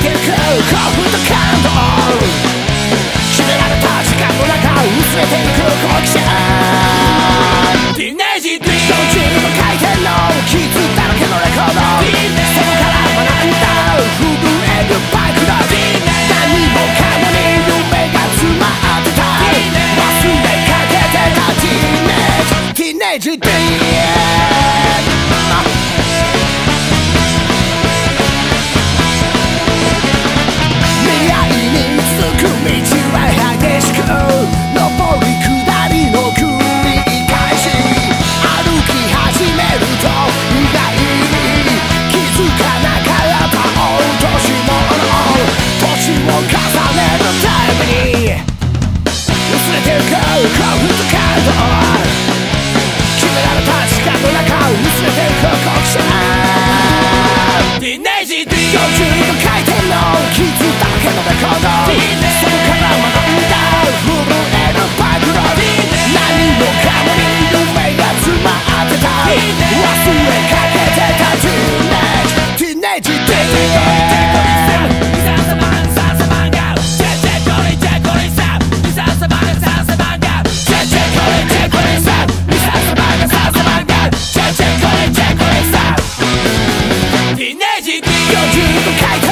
てく興奮と感動決められた時間の中薄れていく好奇心ティネージ・ディ回転の傷だらけのレコードから学んだ震えるバイクだ何もかもに夢が詰まってたけてたネージ・れてるか幸福と感動決められた。時間の中薄れてる報告者ティーネージ40度回転の。傷だらけのレコード今日ずっと書いた